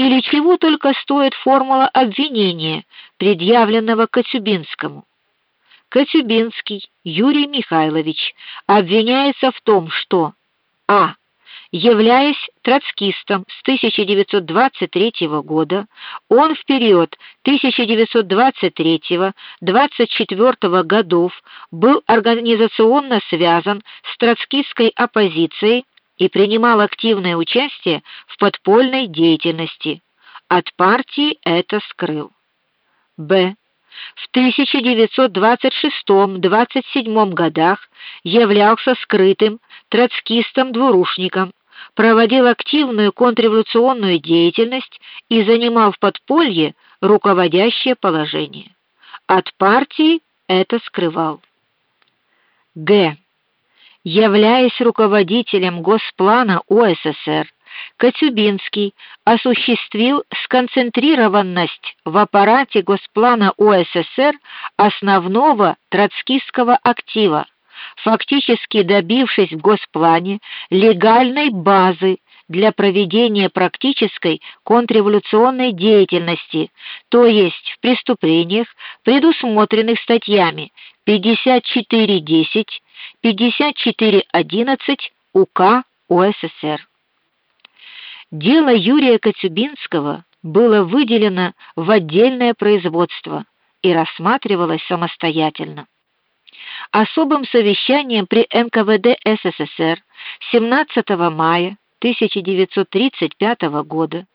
или чего только стоит формула обвинения, предъявленного Коцюбинскому. Коцюбинский Юрий Михайлович обвиняется в том, что а Являясь троцкистом с 1923 года, он в период 1923-24 годов был организационно связан с троцкистской оппозицией и принимал активное участие в подпольной деятельности. От партии это скрыл. Б. В 1926-27 годах являлся скрытым троцкистом-двурушником, проводил активную контрреволюционную деятельность и занимал в подполье руководящее положение. От партии это скрывал. Г. Являясь руководителем Госплана УССР, Коцюбинский осуществил сконцентрированность в аппарате Госплана УССР основного троцкистского актива фактически добившись в госплане легальной базы для проведения практической контрреволюционной деятельности, то есть в преступлениях, предусмотренных статьями 54.10, 54.11 УК УССР. Дело Юрия Коцюбинского было выделено в отдельное производство и рассматривалось самостоятельно особым совещанием при НКВД СССР 17 мая 1935 года.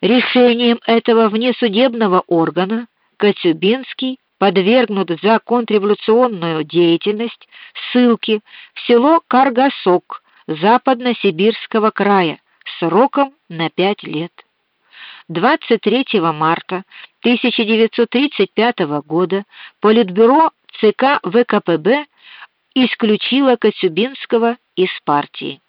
Решением этого внесудебного органа Коцюбинский подвергнут за контрреволюционную деятельность ссылке в село Каргасок Западно-Сибирского края сроком на пять лет. 23 марта 1935 года Политбюро ЦК ВКПБ исключила Коцюбинского из партии.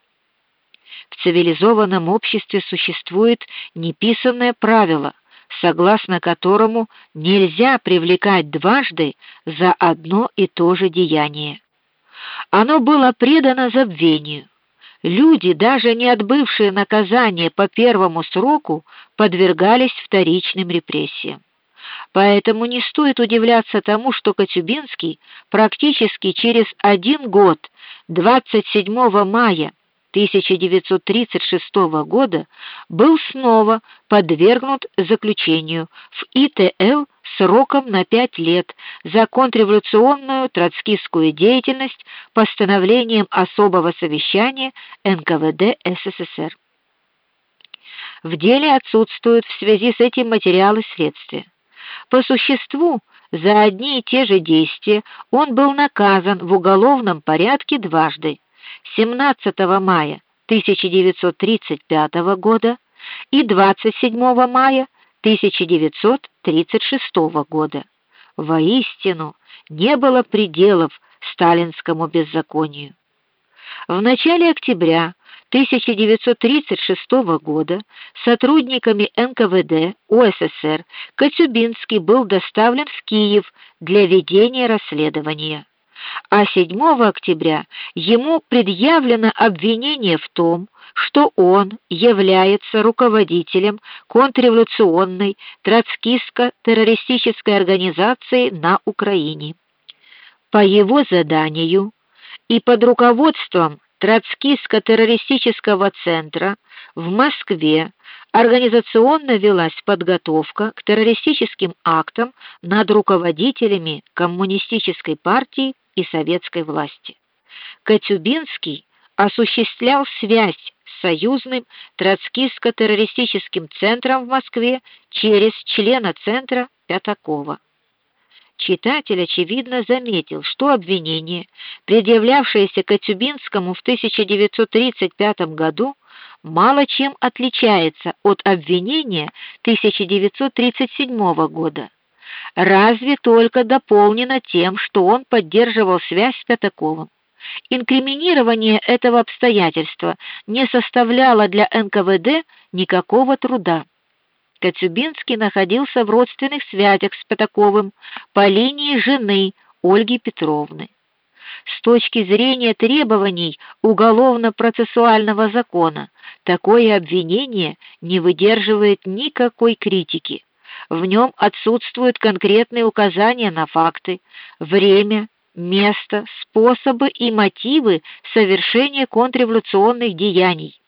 В цивилизованном обществе существует неписанное правило, согласно которому нельзя привлекать дважды за одно и то же деяние. Оно было предано забвению. Люди, даже не отбывшие наказание по первому сроку, подвергались вторичным репрессиям. Поэтому не стоит удивляться тому, что Коцюбинский практически через один год, 27 мая 1936 года, был снова подвергнут заключению в ИТЛ сроком на пять лет за контрреволюционную троцкистскую деятельность постановлением особого совещания НКВД СССР. В деле отсутствуют в связи с этим материалы следствия. По существу, за одни и те же действия он был наказан в уголовном порядке дважды: 17 мая 1935 года и 27 мая 1936 года. Воистину, не было пределов сталинскому беззаконию. В начале октября 1936 года сотрудниками НКВД УССР Коцюбинский был доставлен в Киев для ведения расследования. А 7 октября ему предъявлено обвинение в том, что он является руководителем контрреволюционной троцкистско-террористической организации на Украине. По его заданию и под руководством Троцкистско-террористического центра в Москве организационно велась подготовка к террористическим актам над руководителями коммунистической партии и советской власти. Коцюбинский осуществлял связь с союзным троцкистско-террористическим центром в Москве через члена центра Пятакова. Читатель очевидно заметил, что обвинение, предъявлявшееся Коцюбинскому в 1935 году, мало чем отличается от обвинения 1937 года. Разве только дополнено тем, что он поддерживал связь с Пятаковым. Инкриминирование этого обстоятельства не составляло для НКВД никакого труда. Коцюбинский находился в родственных связях с Пятаковым по линии жены Ольги Петровны. с точки зрения требований уголовно-процессуального закона такое обвинение не выдерживает никакой критики. В нем отсутствуют конкретные указания на факты, время, место, способы и мотивы совершения контрреволюционных деяний.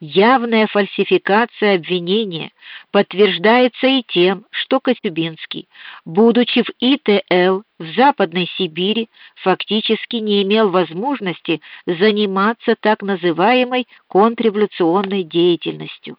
Явная фальсификация обвинения подтверждается и тем, что Косюбинский, будучи в ИТЛ в Западной Сибири, фактически не имел возможности заниматься так называемой контрреволюционной деятельностью.